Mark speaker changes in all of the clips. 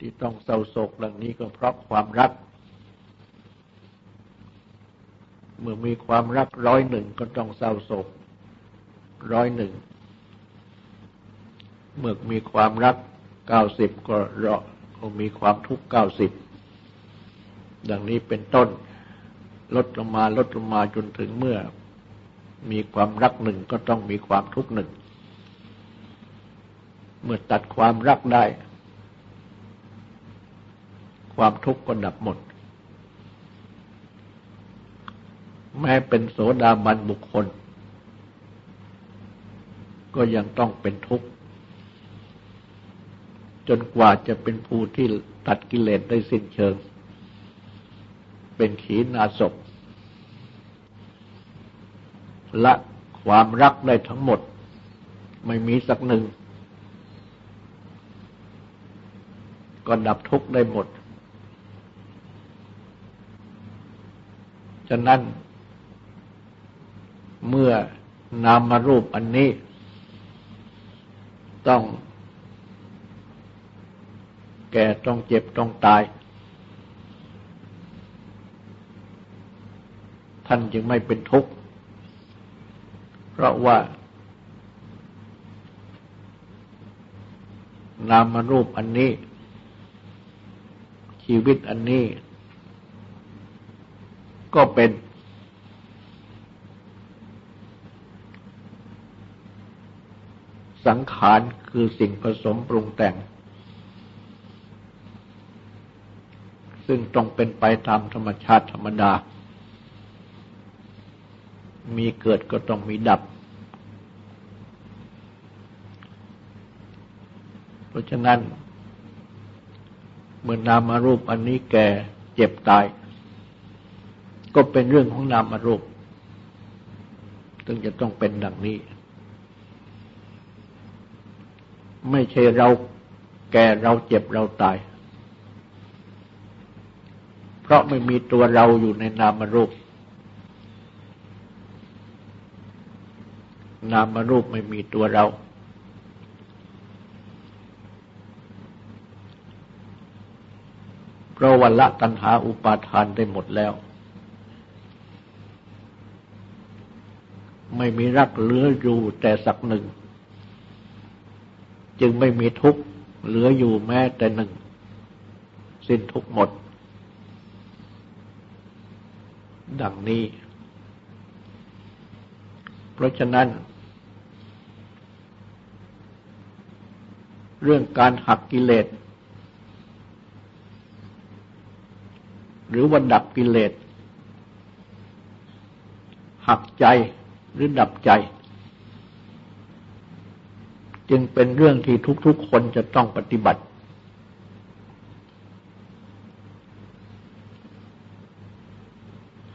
Speaker 1: ที่ต้องเศร้าโศกดังนี้ก็เพราะความรัก เมื่อมีความรักร้อยหนึ่งก็ต้องเศร้าโศกร้อยหนึ่งเมื่อมีความรักเก้าสิบก็รอก็มีความทุกข์เก้าสิบดังนี้เป็นต้น ลดลงมาลดลงมาจนถึงเมื่อ มีความรักหนึ่งก็ต้องมีความทุกข์หนึ่ง เมื่อตัดความรักได้ ความทุกข์ก็ดับหมด แม้เป็นโสดาบันบุคคล ก็ยังต้องเป็นทุกข์ จนกว่าจะเป็นผู้ที่ตัดกิเลสได้สิ้นเชิง เป็นขีณาศพละความรักได้ทั้งหมด ไม่มีสักหนึ่ง ก็ดับทุกข์ได้หมด ฉะนั้น เมื่อนามมารูปอันนี้ ต้องแก่ต้องเจ็บต้องตาย ท่านจึงไม่เป็นทุกข์ เพราะว่า นามรูปอันนี้ ชีวิตอันนี้ ก็เป็น สังขารคือสิ่งผสมปรุงแต่ง ซึ่งต้องเป็นไปตามธรรมชาติธรรมดา มีเกิดก็ต้องมีดับ เพราะฉะนั้นเมื่อนามารูปอันนี้แก่เจ็บตาย ก็เป็นเรื่องของนามารูปซึ่งจะต้องเป็นดังนี้ ไม่ใช่เราแก่เราเจ็บเราตาย เพราะไม่มีตัวเราอยู่ในนามรูป นามรูปไม่มีตัวเรา เพราะวันละตัณหาอุปาทานได้หมดแล้ว ไม่มีรักเหลืออยู่แต่สักหนึ่ง จึงไม่มีทุกข์เหลืออยู่แม้แต่หนึ่ง สิ้นทุกหมด ดังนี้ เพราะฉะนั้น เรื่องการหักกิเลสหรือว่าดับกิเลสหักใจ หรือดับใจ จึงเป็นเรื่องที่ทุกๆคนจะต้องปฏิบัติ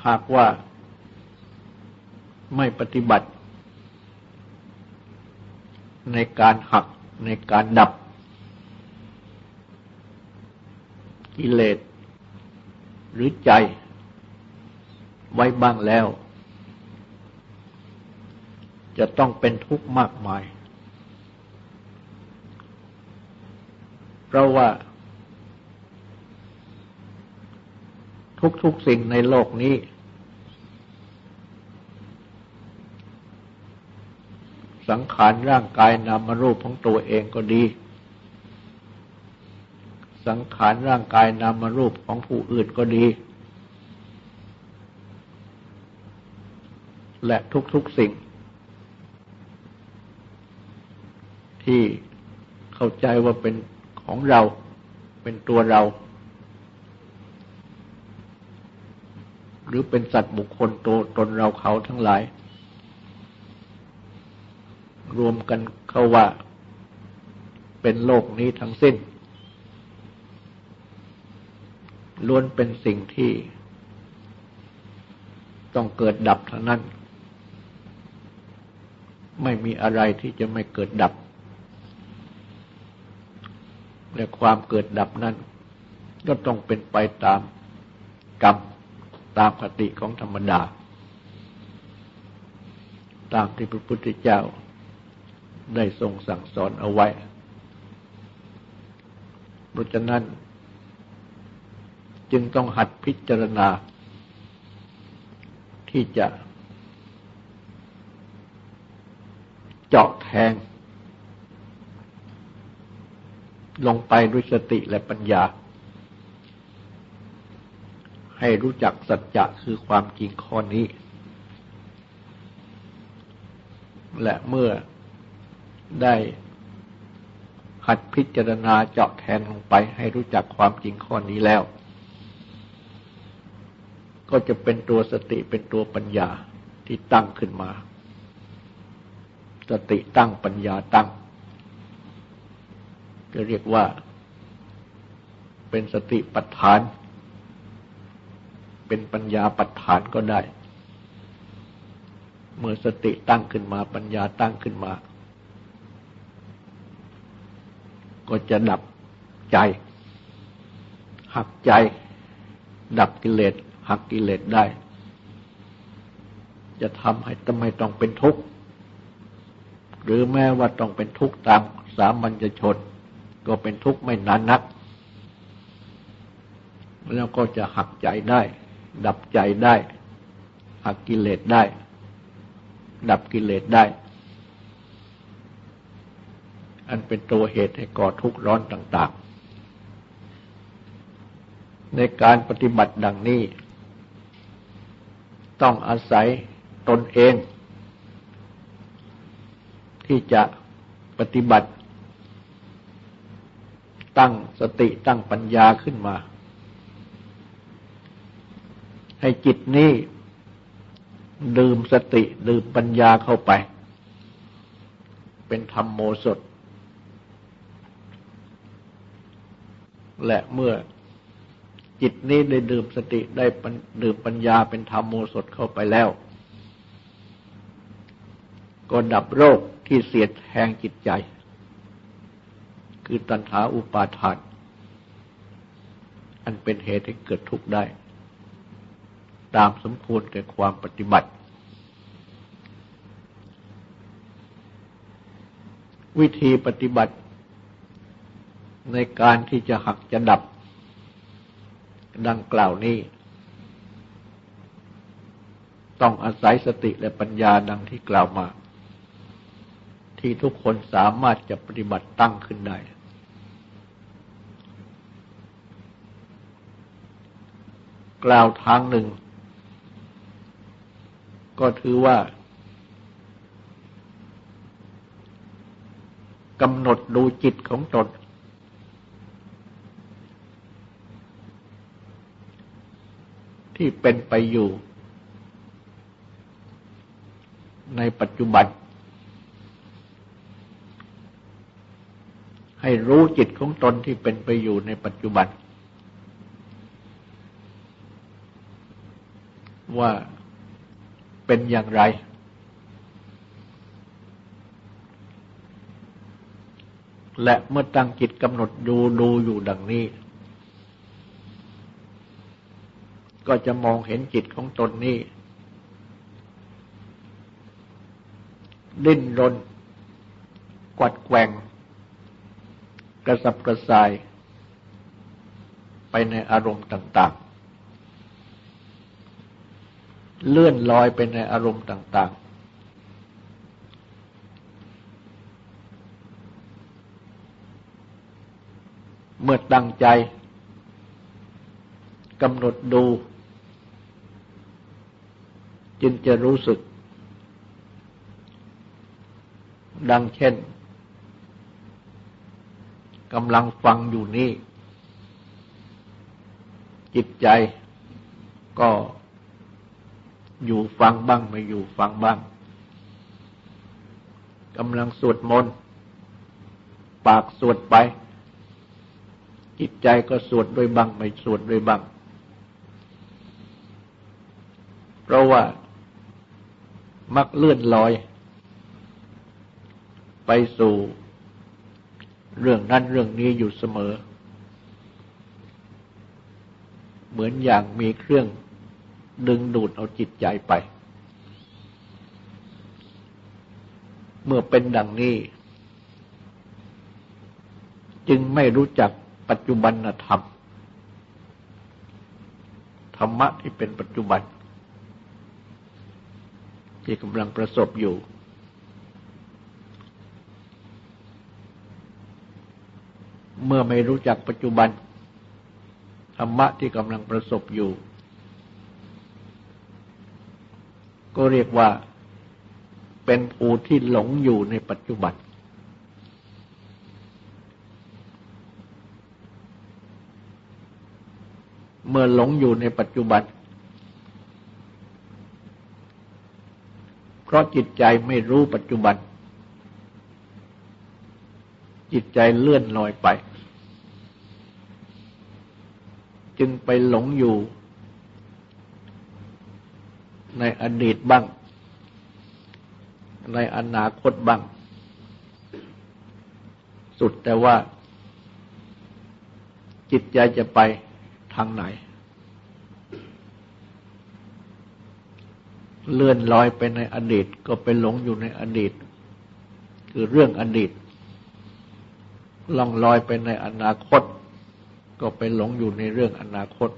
Speaker 1: หากว่าไม่ปฏิบัติ ในการหักในการดับกิเลสหรือใจไว้บ้างแล้ว จะต้องเป็นทุกข์มากมาย เพราะว่า ทุกๆสิ่งในโลกนี้ สังขารร่างกายนามรูปของตัวเองก็ดี สังขารร่างกายนามรูปของผู้อื่นก็ดีและทุกๆสิ่ง ที่เข้าใจว่าเป็นของเรา เป็นตัวเรา หรือเป็นสัตว์บุคคลตัวตนเราเขาทั้งหลาย รวมกันเข้าว่าเป็นโลกนี้ทั้งสิ้น ล้วนเป็นสิ่งที่ต้องเกิดดับทั้งนั้น ไม่มีอะไรที่จะไม่เกิดดับ และความเกิดดับนั้น ก็ต้องเป็นไปตามกรรมตามคติของธรรมดา ตามที่พระพุทธเจ้าได้ทรงสั่งสอนเอาไว้ เพราะฉะนั้น จึงต้องหัดพิจารณา ที่จะเจาะแทง ลงไปด้วยสติและปัญญา ให้รู้จักสัจจะคือความจริงข้อนี้ และเมื่อได้หัดพิจารณาเจาะแทนลงไปให้รู้จักความจริงข้อนี้แล้ว ก็จะเป็นตัวสติเป็นตัวปัญญาที่ตั้งขึ้นมา สติตั้งปัญญาตั้ง จะเรียกว่า เป็นสติปัฏฐาน เป็นปัญญาปัฏฐานก็ได้ เมื่อสติตั้งขึ้นมาปัญญาตั้งขึ้นมา ก็จะดับใจ หักใจ ดับกิเลสหักกิเลสได้ จะทำให้ทำไมต้องเป็นทุกข์หรือแม้ว่าต้องเป็นทุกข์ตามสามัญชน ก็เป็นทุกข์ไม่นานนัก แล้วก็จะหักใจได้ ดับใจได้ หักกิเลสได้ ดับกิเลสได้ อันเป็นตัวเหตุให้ก่อทุกข์ร้อนต่าง ๆ ในการปฏิบัติดังนี้ ต้องอาศัยตนเอง ที่จะปฏิบัติ ตั้งสติตั้งปัญญาขึ้นมา ให้จิตนี้ดื่มสติดื่มปัญญาเข้าไป เป็นธรรมโมสดและเมื่อจิตนี้ได้ดื่มสติได้ดื่มปัญญาเป็นธรรมโมสดเข้าไปแล้ว ก็ดับโรคที่เสียดแทงจิตใจ คือตัณหาอุปาทาน อันเป็นเหตุให้เกิดทุกข์ได้ ตามสมควรแก่ความปฏิบัติ วิธีปฏิบัติ ในการที่จะหักจะดับ ดังกล่าวนี้ ต้องอาศัยสติและปัญญาดังที่กล่าวมาที่ทุกคนสามารถจะปฏิบัติตั้งขึ้นได้ กล่าวทางหนึ่ง ก็ถือว่ากำหนดดูจิตของตน ที่เป็นไปอยู่ ในปัจจุบัน ให้รู้จิตของตนที่เป็นไปอยู่ในปัจจุบัน ว่าเป็นอย่างไร และเมื่อตั้งจิตกำหนดดูดูอยู่ดังนี้ ก็จะมองเห็นจิตของตนนี้ ดิ้นรน กวัดแกว่งกระสับกระส่าย ไปในอารมณ์ต่าง ๆ เลื่อนลอยไปในอารมณ์ต่าง ๆ เมื่อตั้งใจกำหนดดู จึงจะรู้สึก ดังเช่นกำลังฟังอยู่นี่ จิตใจก็ อยู่ฟังบ้างไม่อยู่ฟังบ้างกำลังสวดมนต์ปากสวดไป จิตใจก็สวดด้วยบ้าง ไม่สวดด้วยบ้าง เพราะว่ามักเลื่อนลอย ไปสู่ เรื่องนั้นเรื่องนี้อยู่เสมอ เหมือนอย่างมีเครื่อง ดึงดูดเอาจิตใจไป เมื่อเป็นดังนี้ จึงไม่รู้จักปัจจุบันธรรม ธรรมะที่เป็นปัจจุบัน ที่กำลังประสบอยู่ เมื่อไม่รู้จักปัจจุบันธรรมะที่กำลังประสบอยู่ ก็เรียกว่าเป็นผู้ที่หลงอยู่ในปัจจุบัน เมื่อหลงอยู่ในปัจจุบัน เพราะจิตใจไม่รู้ปัจจุบัน จิตใจเลื่อนลอยไป จึงไปหลงอยู่ ในอดีตบ้าง ในอนาคตบ้าง สุดแต่ว่า จิตใจจะไปทางไหน เลื่อนลอยไปในอดีตก็ไปหลงอยู่ในอดีต คือเรื่องอดีตล่องลอยไปในอนาคต ก็ไปหลงอยู่ในเรื่องอนาคต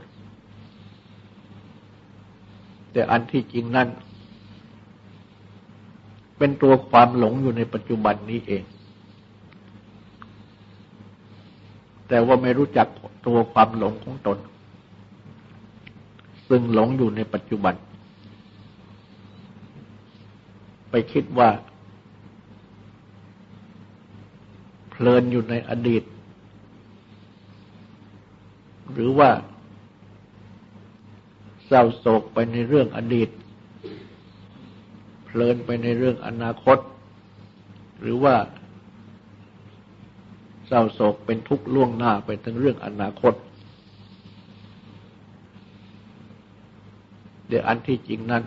Speaker 1: แต่อันที่จริงนั้นเป็นตัวความหลงอยู่ในปัจจุบันนี้เอง แต่ว่าไม่รู้จักตัวความหลงของตน ซึ่งหลงอยู่ในปัจจุบัน ไปคิดว่าเพลินอยู่ในอดีต หรือว่า เศร้าโศกไปในเรื่องอดีต เพลินไปในเรื่องอนาคต หรือว่า เศร้าโศกเป็นทุกข์ล่วงหน้าไปถึงเรื่องอนาคต เดี๋ยวอันที่จริงนั้น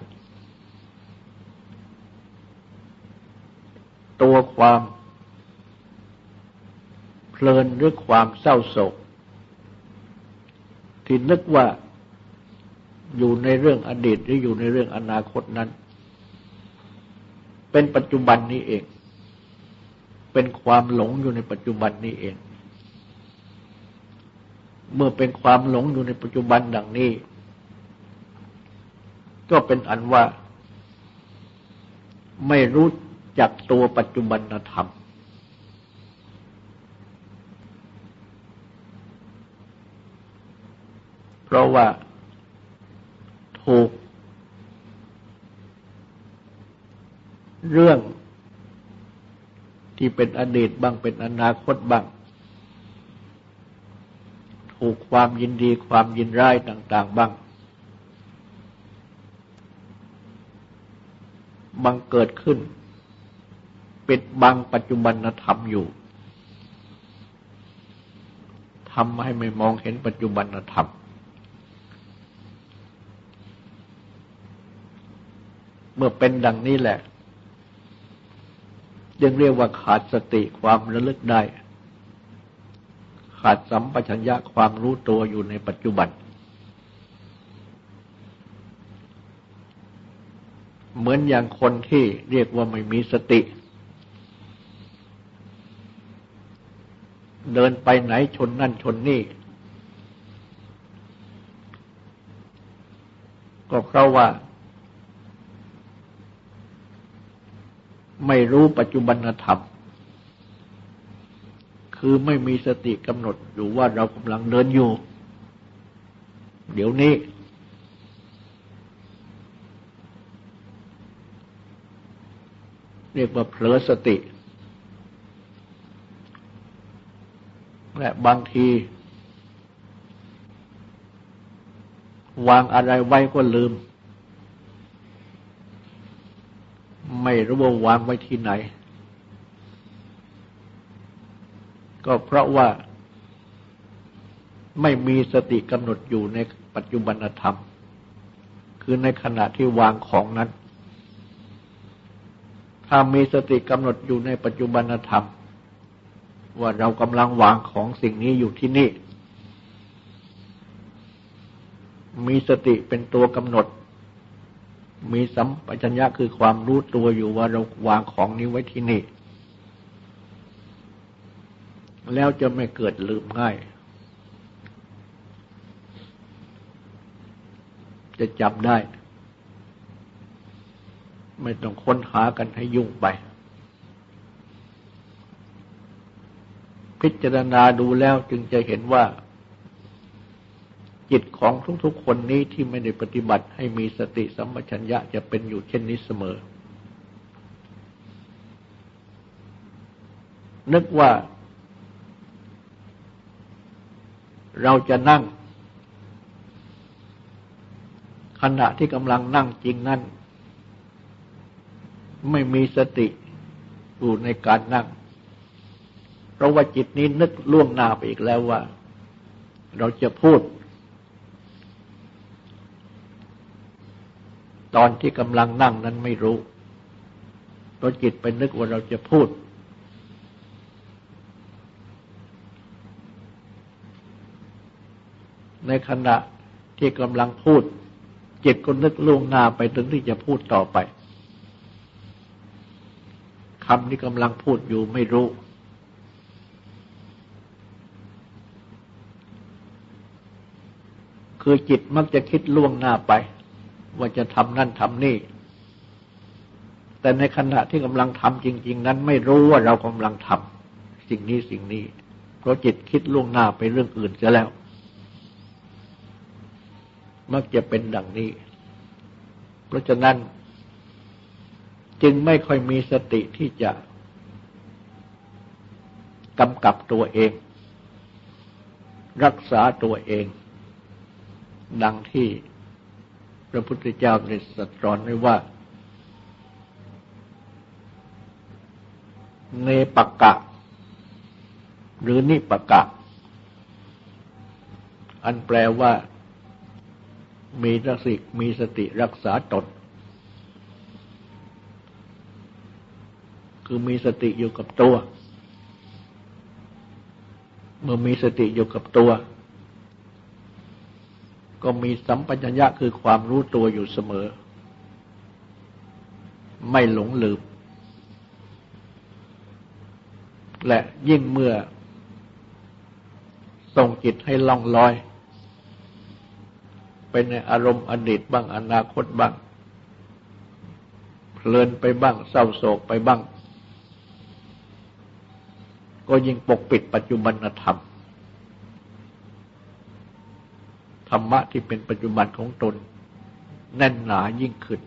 Speaker 1: ตัวความเพลินหรือความเศร้าโศก ที่นึกว่า อยู่ในเรื่องอดีตหรืออยู่ในเรื่องอนาคตนั้น เป็นปัจจุบันนี้เอง เป็นความหลงอยู่ในปัจจุบันนี้เอง เมื่อเป็นความหลงอยู่ในปัจจุบันดังนี้ ก็เป็นอันว่า ไม่รู้จักตัวปัจจุบันธรรมเพราะว่า ถูก เรื่องที่เป็นอดีตบ้างเป็นอนาคตบ้าง ถูกความยินดีความยินร้ายต่าง ๆ บ้างบังเกิดขึ้น ปิดบังปัจจุบันธรรมอยู่ทำให้ไม่มองเห็นปัจจุบันธรรม เมื่อเป็นดังนี้แหละยังเรียกว่าขาดสติความระลึกได้ ขาดสัมปชัญญะความรู้ตัวอยู่ในปัจจุบัน เหมือนอย่างคนที่เรียกว่าไม่มีสติ เดินไปไหนชนนั่นชนนี่ก็เพราะว่า ไม่รู้ปัจจุบันธรรม คือไม่มีสติกำหนดอยู่ว่าเรากำลังเดินอยู่ เดี๋ยวนี้ เรียกว่าเผลอสติ และบางที วางอะไรไว้ก็ลืม ไม่รู้ว่าวางไว้ที่ไหน ก็เพราะว่าไม่มีสติกำหนดอยู่ในปัจจุบันธรรม คือในขณะที่วางของนั้น ถ้ามีสติกำหนดอยู่ในปัจจุบันธรรม ว่าเรากำลังวางของสิ่งนี้อยู่ที่นี่ มีสติเป็นตัวกำหนด มีสัมปชัญญะคือความรู้ตัวอยู่ว่าเราวางของนี้ไว้ที่นี่ แล้วจะไม่เกิดลืมง่าย จะจำได้ ไม่ต้องค้นหากันให้ยุ่งไป พิจารณาดูแล้วจึงจะเห็นว่า จิตของทุกๆคนนี้ที่ไม่ได้ปฏิบัติให้มีสติสัมปชัญญะจะเป็นอยู่เช่นนี้เสมอ นึกว่า เราจะนั่ง ขณะที่กำลังนั่งจริงนั้นไม่มีสติอยู่ในการนั่ง เพราะว่าจิตนี้นึกล่วงหน้าไปอีกแล้วว่า เราจะพูด ตอนที่กำลังนั่งนั้นไม่รู้ตัวจิตไปนึกว่าเราจะพูด ในขณะที่กำลังพูด จิตก็นึกล่วงหน้าไปถึงที่จะพูดต่อไปคำที่กำลังพูดอยู่ไม่รู้ คือจิตมักจะคิดล่วงหน้าไป ว่าจะทำนั่นทำนี่ แต่ในขณะที่กำลังทำจริง ๆ นั้นไม่รู้ว่าเรากำลังทำสิ่งนี้สิ่งนี้ เพราะจิตคิดล่วงหน้าไปเรื่องอื่นจะแล้ว มักจะเป็นดังนี้ เพราะฉะนั้น จึงไม่ค่อยมีสติที่จะกำกับตัวเอง รักษาตัวเอง ดังที่ พระพุทธเจ้าได้สัตรอนไว้ว่า เนปกะ หรือนิปกะ อันแปลว่า มีรักสติมีสติรักษาตนคือมีสติอยู่กับตัว เมื่อมีสติอยู่กับตัว ก็มีสัมปัญญะคือความรู้ตัวอยู่เสมอ ไม่หลงลืม และยิ่งเมื่อส่งจิตให้ล่องลอย ไปในอารมณ์อดีตบ้างอนาคตบ้าง เพลินไปบ้างเศร้าโศกไปบ้าง ก็ยิ่งปกปิดปัจจุบันธรรม ธรรมะที่เป็นปัจจุบันของตน แน่นหนายิ่งขึ้น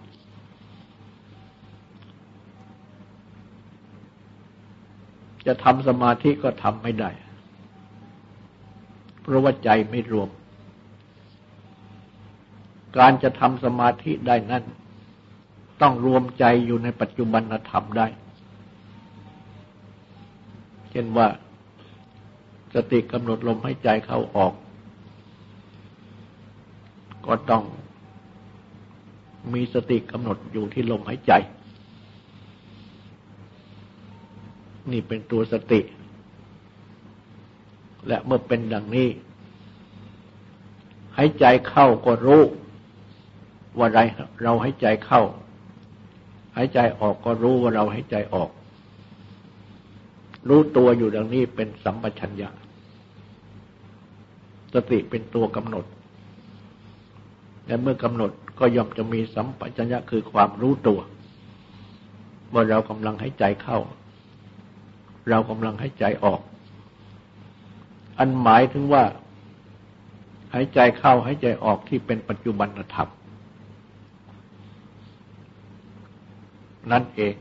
Speaker 1: จะทำสมาธิก็ทำไม่ได้ เพราะว่าใจไม่รวม การจะทำสมาธิได้นั้น ต้องรวมใจอยู่ในปัจจุบันธรรมได้ เช่นว่าสติกำหนดลมให้ใจเข้าออก ก็ต้องมีสติกำหนดอยู่ที่ลมหายใจ นี่เป็นตัวสติ และเมื่อเป็นดังนี้หายใจเข้าก็รู้ว่าไรเราให้ใจเข้าหายใจออกก็รู้ว่าเราให้ใจออก รู้ตัวอยู่ดังนี้เป็นสัมปชัญญะ สติเป็นตัวกำหนด และเมื่อกำหนดก็ย่อมจะมีสัมปชัญญะคือความรู้ตัวว่าเรากำลังให้ใจเข้า เรากำลังให้ใจออก อันหมายถึงว่าหายใจเข้าหายใจออกที่เป็นปัจจุบันธรรมนั่นเอง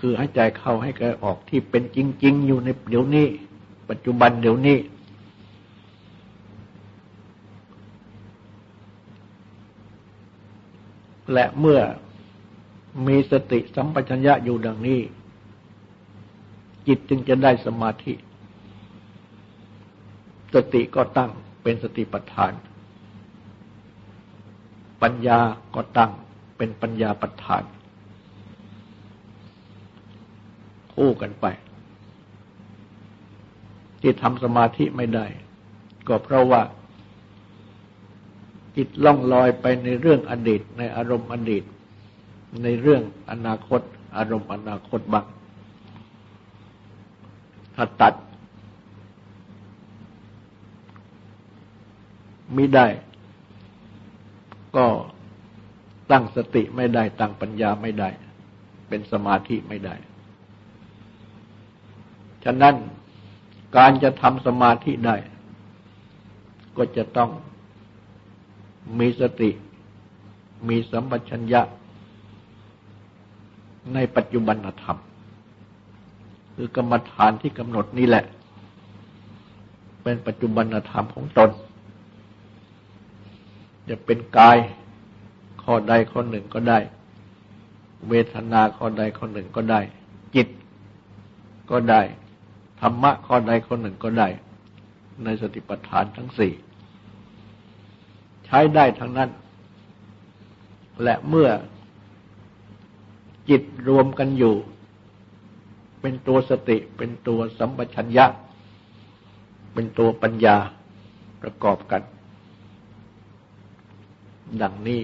Speaker 1: คือให้ใจเข้าให้ใจออกที่เป็นจริง ๆ อยู่ในเดี๋ยวนี้ ปัจจุบันเดี๋ยวนี้ และเมื่อมีสติสัมปชัญญะอยู่ดังนี้ จิตจึงจะได้สมาธิ สติก็ตั้งเป็นสติปัฏฐาน ปัญญาก็ตั้งเป็นปัญญาปัฏฐาน คู่กันไป ที่ทำสมาธิไม่ได้ ก็เพราะว่า จิตล่องลอยไปในเรื่องอดีต ในอารมณ์อดีต ในเรื่องอนาคต อารมณ์อนาคตบ้างถ้าตัดมิได้ ก็ตั้งสติไม่ได้ ตั้งปัญญาไม่ได้ เป็นสมาธิไม่ได้ ฉะนั้นการจะทำสมาธิได้ ก็จะต้อง มีสติ มีสัมปชัญญะ ในปัจจุบันธรรม คือกรรมฐานที่กำหนดนี่แหละ เป็นปัจจุบันธรรมของตน จะเป็นกายข้อใดข้อหนึ่งก็ได้ เวทนาข้อใดข้อหนึ่งก็ได้ จิตก็ได้ ธรรมะข้อใดข้อหนึ่งก็ได้ ในสติปัฏฐานทั้งสี่ ใช้ได้ทั้งนั้น และเมื่อจิตรวมกันอยู่ เป็นตัวสติเป็นตัวสัมปชัญญะ เป็นตัวปัญญาประกอบกัน ดังนี้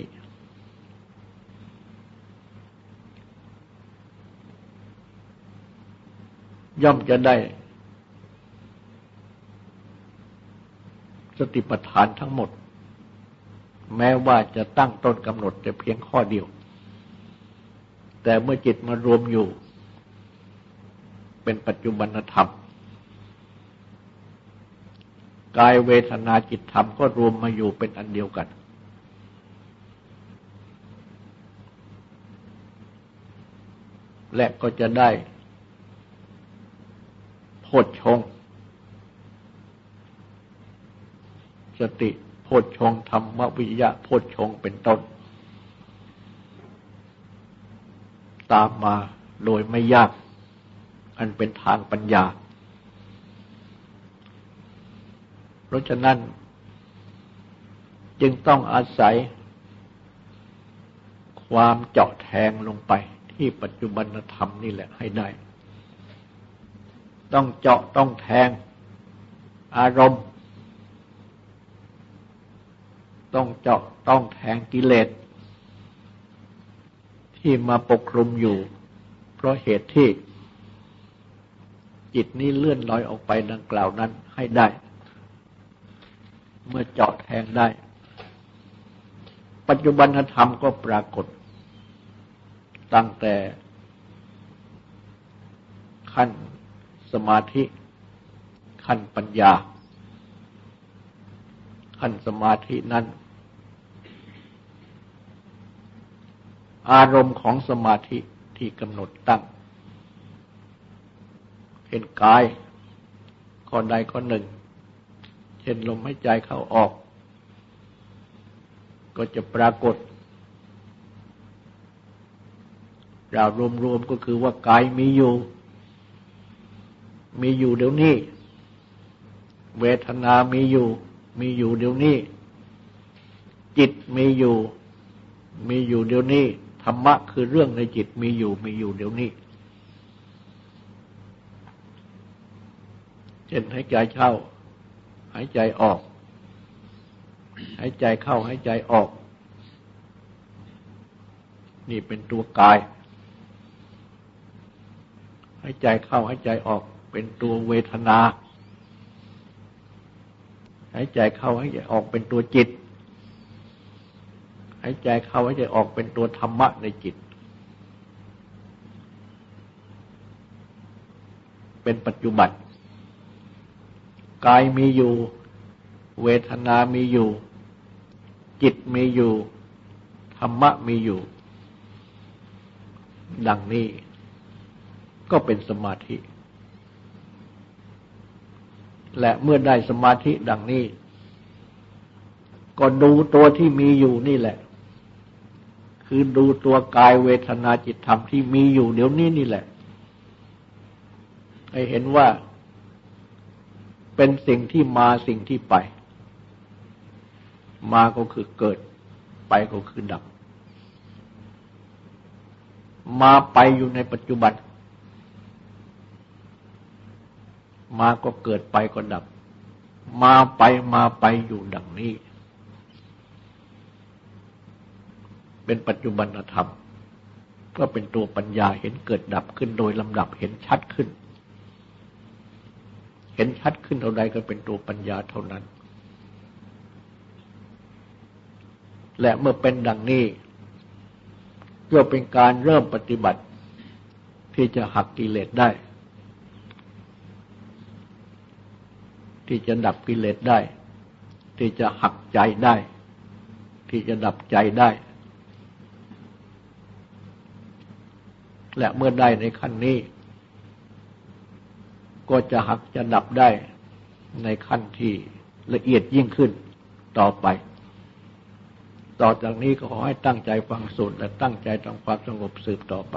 Speaker 1: ย่อมจะได้ สติปัฏฐานทั้งหมด แม้ว่าจะตั้งต้นกำหนดแต่เพียงข้อเดียว แต่เมื่อจิตมารวมอยู่ เป็นปัจจุบันธรรม กายเวทนาจิตธรรมก็รวมมาอยู่เป็นอันเดียวกัน และก็จะได้โพชฌงสติ โพชฌงธรรมวิยะโพชฌงเป็นต้น ตามมาโดยไม่ยาก อันเป็นทางปัญญา เพราะฉะนั้น จึงต้องอาศัย ความเจาะแทงลงไปที่ปัจจุบันธรรมนี่แหละให้ได้ ต้องเจาะต้องแทง อารมณ์ ต้องเจาะต้องแทงกิเลสที่มาปกคลุมอยู่ เพราะเหตุที่จิตนี้เลื่อนลอยออกไปดังกล่าวนั้นให้ได้ เมื่อเจาะแทงได้ ปัจจุบันธรรมก็ปรากฏ ตั้งแต่ ขั้นสมาธิ ขั้นปัญญา ขั้นสมาธินั้น อารมณ์ของสมาธิที่กำหนดตั้งเห็นกายข้อใดข้อหนึ่ง เช่นลมหายใจเข้าออก ก็จะปรากฏเรารวมๆก็คือว่ากายมีอยู่ มีอยู่เดี๋ยวนี้ เวทนามีอยู่ มีอยู่เดี๋ยวนี้ จิตมีอยู่ มีอยู่เดี๋ยวนี้ธรรมะคือเรื่องในจิตมีอยู่มีอยู่เดี๋ยวนี้เช่นหายใจเข้า หายใจออก หายใจเข้าหายใจออก นี่เป็นตัวกาย หายใจเข้าหายใจออก เป็นตัวเวทนา หายใจเข้าหายใจออกเป็นตัวจิต หายใจเข้าหายใจออกเป็นตัวธรรมะในจิต เป็นปัจจุบันกายมีอยู่ เวทนามีอยู่ จิตมีอยู่ ธรรมะมีอยู่ ดังนี้ก็เป็นสมาธิ และเมื่อได้สมาธิดังนี้ ก็ดูตัวที่มีอยู่นี่แหละ คือดูตัวกายเวทนาจิตธรรมที่มีอยู่เดี๋ยวนี้นี่แหละ ให้เห็นว่าเป็นสิ่งที่มาสิ่งที่ไป มาก็คือเกิด ไปก็คือดับ มาไปอยู่ในปัจจุบัน มาก็เกิดไปก็ดับ มาไปมาไปอยู่ดังนี้ เป็นปัจจุบันธรรม ก็เป็นตัวปัญญาเห็นเกิดดับขึ้นโดยลำดับเห็นชัดขึ้น เห็นชัดขึ้นเท่าใดก็เป็นตัวปัญญาเท่านั้น และเมื่อเป็นดังนี้ก็เป็นการเริ่มปฏิบัติที่จะหักกิเลสได้ ที่จะดับกิเลสได้ ที่จะหักใจได้ ที่จะดับใจได้ และเมื่อได้ในขั้นนี้ ก็จะหักจะดับได้ในขั้นที่ละเอียดยิ่งขึ้นต่อไป ต่อจากนี้ก็ขอให้ตั้งใจฟังสูตรและตั้งใจทำความสงบสืบต่อไป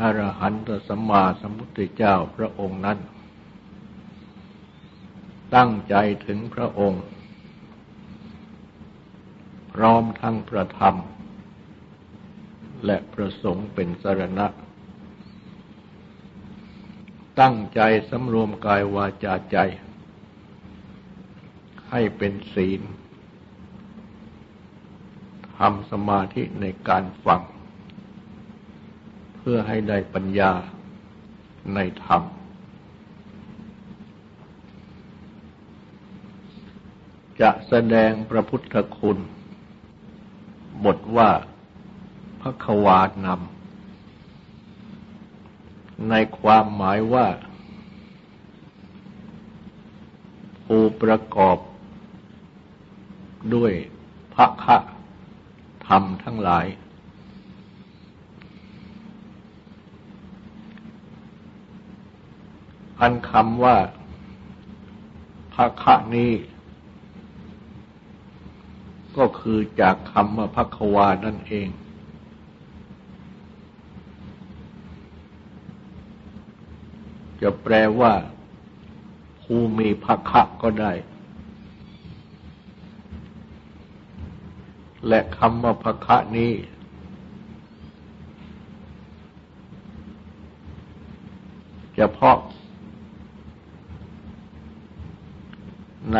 Speaker 1: อรหันตสัมมาสัมพุทธเจ้าพระองค์นั้น ตั้งใจถึงพระองค์ พร้อมทั้งประธรรม และประสงค์เป็นสรณะ ตั้งใจสำรวมกายวาจาใจ ให้เป็นศีลทำสมาธิในการฟัง พื่อให้ได้ปัญญาในธรรม จะแสดงพระพุทธคุณ บทว่าพระควานำในความหมายว่าผู้ประกอบด้วยพระคะธรรมทั้งหลาย อันคำว่าพระคะนี้ ก็คือจากคำว่าพระควานั่นเอง จะแปลว่าภูมิภคะก็ได้ และคำว่าภคะนี้ เฉพาะ ใน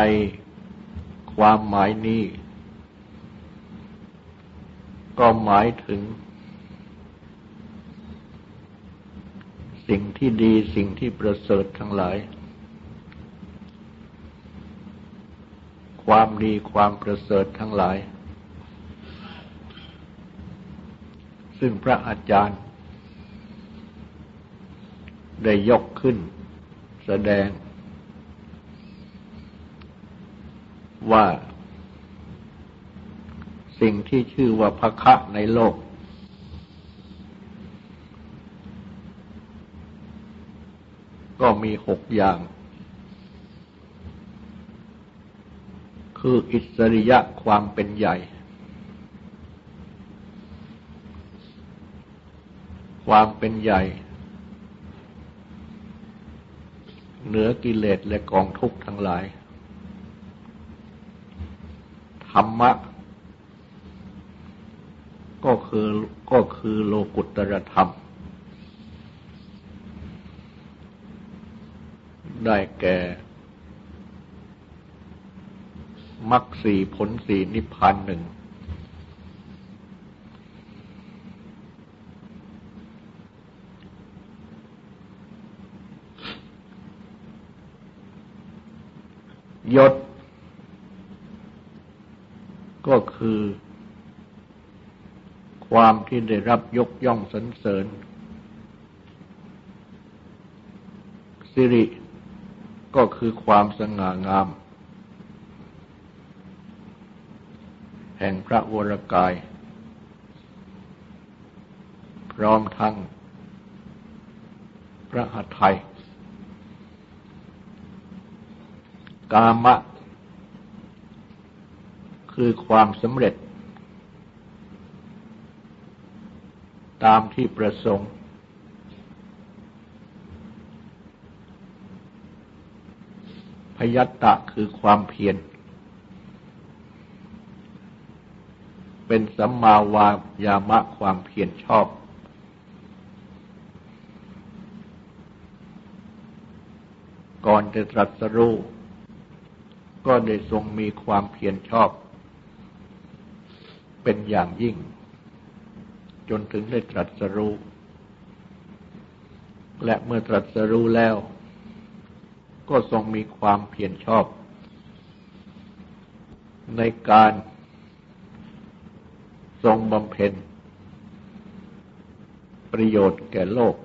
Speaker 1: ความหมายนี้ ก็หมายถึง สิ่งที่ดีสิ่งที่ประเสริฐทั้งหลาย ความดีความประเสริฐทั้งหลาย ซึ่งพระอาจารย์ ได้ยกขึ้น แสดง ว่าสิ่งที่ชื่อว่าพระคะในโลก ก็มีหกอย่าง คืออิสริยะความเป็นใหญ่ ความเป็นใหญ่ เหนือกิเลสและกองทุกข์ทั้งหลาย รรมะ ก็คือก็คือโลกุตตรธรรม ได้แก่มรรคสี่ผลสี่นิพพานหนึ่ง ยศ ก็คือ ความที่ได้รับยกย่องสรรเสริญสิริก็คือความสง่างาม แห่งพระวรกาย พร้อมทั้งพระหัตถ์กามะ คือความสำเร็จ ตามที่ประสงค์ พยัตตะคือความเพียร เป็นสัมมาวายามะความเพียรชอบ ก่อนจะตรัสรู้ก็ได้ทรงมีความเพียรชอบ เป็นอย่างยิ่ง จนถึงได้ตรัสรู้ และเมื่อตรัสรู้แล้ว ก็ทรงมีความเพียรชอบ ในการทรงบำเพ็ญประโยชน์แก่โลก